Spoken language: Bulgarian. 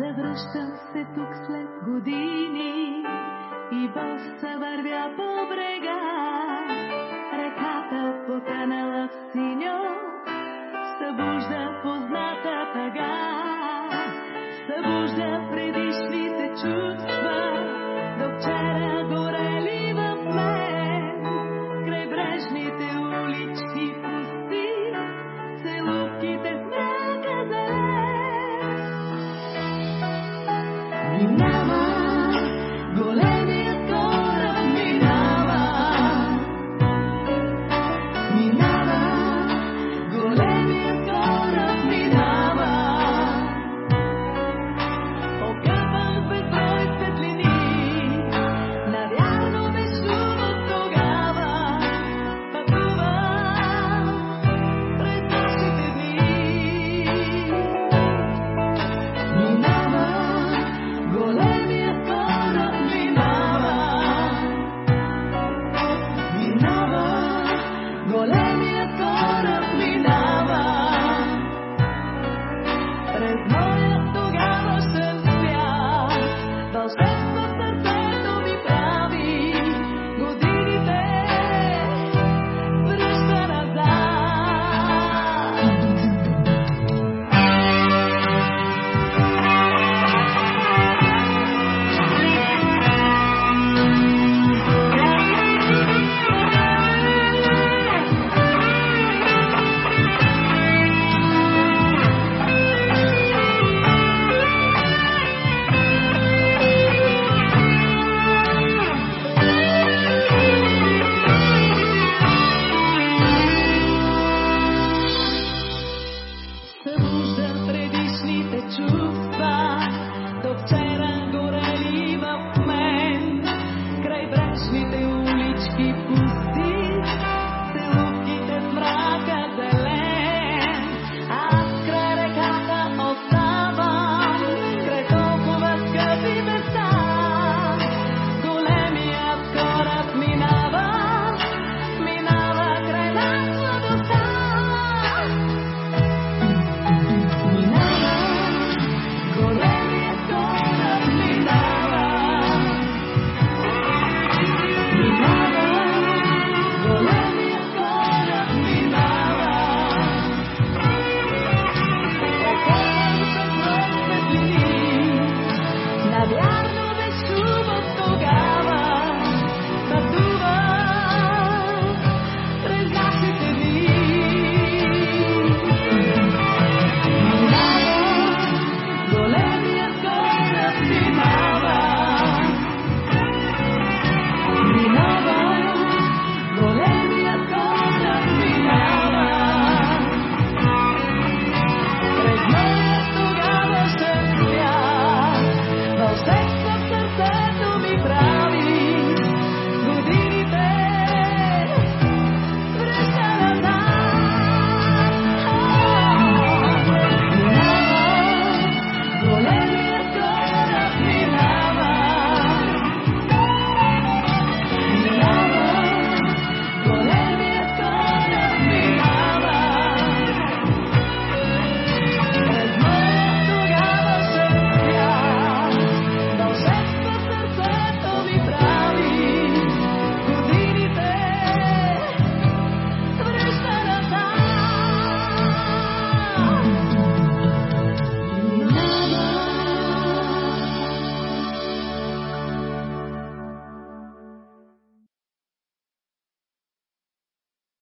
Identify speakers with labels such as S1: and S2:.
S1: Завръщам се тук след години и боса вървя по брега. Реката по канала в синьор. to I've got